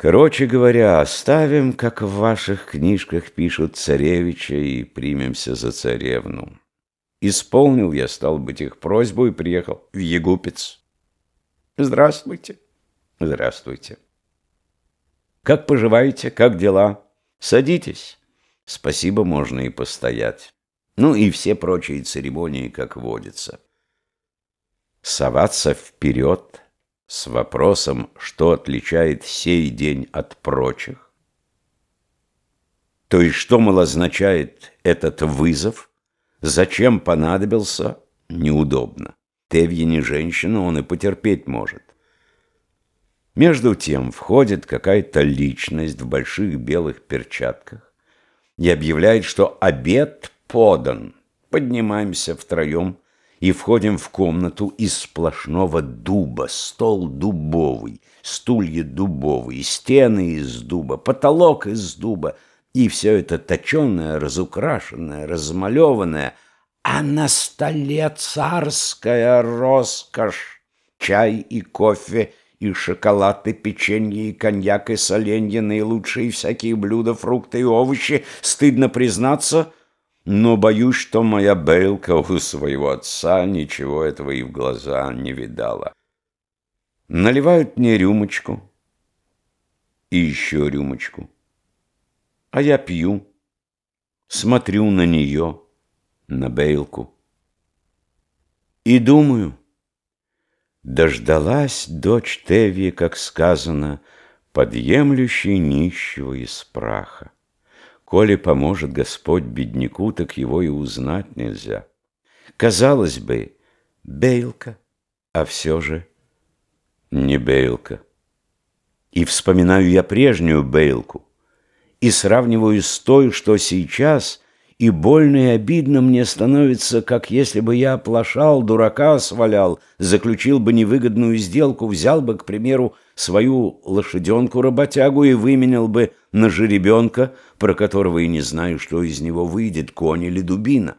Короче говоря, оставим, как в ваших книжках пишут, царевича и примемся за царевну. Исполнил я, стал быть, их просьбу и приехал в Егупец. Здравствуйте. Здравствуйте. Как поживаете? Как дела? Садитесь. Спасибо, можно и постоять. Ну и все прочие церемонии, как водится. Соваться вперед с вопросом, что отличает сей день от прочих? То есть, что, мол, означает этот вызов? Зачем понадобился? Неудобно. Тевье не женщина, он и потерпеть может. Между тем входит какая-то личность в больших белых перчатках и объявляет, что обед подан. Поднимаемся втроем и входим в комнату из сплошного дуба, стол дубовый, стулья дубовые, стены из дуба, потолок из дуба, и все это точеное, разукрашенное, размалеванное, а на столе царская роскошь, чай и кофе, и шоколад, и печенье, и коньяк, и соленья, наилучшие всякие блюда, фрукты и овощи, стыдно признаться — но боюсь, что моя Бейлка у своего отца ничего этого и в глаза не видала. Наливают мне рюмочку и еще рюмочку. А я пью, смотрю на нее, на Бейлку. И думаю, дождалась дочь Теви, как сказано, подъемлющей нищего из праха. Коли поможет Господь бедняку, так его и узнать нельзя. Казалось бы, Бейлка, а все же не Бейлка. И вспоминаю я прежнюю Бейлку, и сравниваю с той, что сейчас, и больно и обидно мне становится, как если бы я оплошал, дурака свалял, заключил бы невыгодную сделку, взял бы, к примеру, свою лошаденку-работягу и выменял бы на жеребенка, про которого и не знаю, что из него выйдет, конь или дубина.